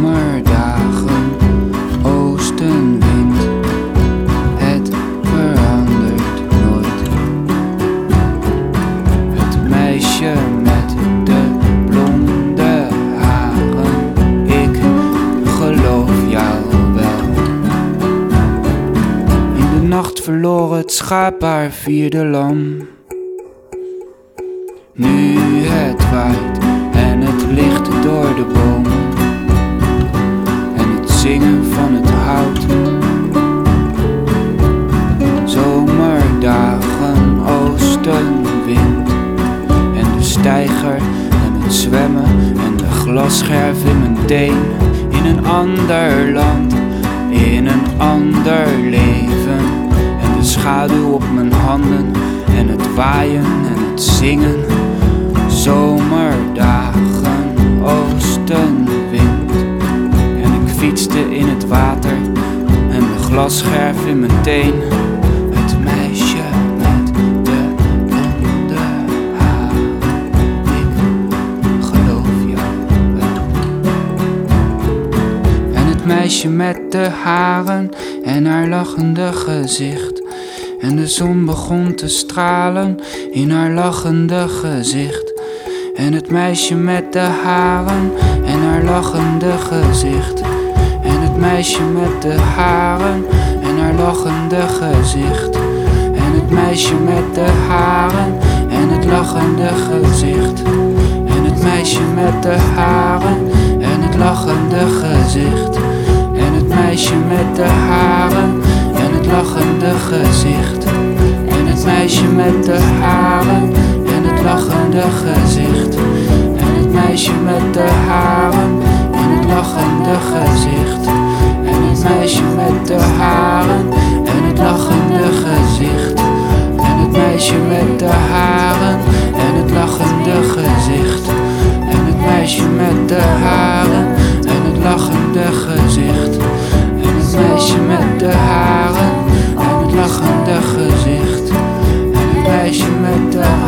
Zomerdagen, oostenwind, het verandert nooit. Het meisje met de blonde haren, ik geloof jou wel. In de nacht verloor het schaap haar vierde lam. Nu het waait en het licht door de bomen zwemmen en de glasscherf in mijn teen. In een ander land, in een ander leven en de schaduw op mijn handen en het waaien en het zingen. Zomerdagen, oostenwind. En ik fietste in het water en de glasscherf in mijn teen. Meisje met de haren en haar lachende gezicht. En de zon begon te stralen in haar lachende gezicht. En het meisje met de haren en haar lachende gezicht. En het meisje met de haren en haar lachende gezicht. En het meisje met de haren en het lachende gezicht. En het meisje met de haren en het lachende gezicht. En het meisje met de haren en het lachende gezicht. En het meisje met de haren en het lachende gezicht. En het meisje met de haren. je me dois.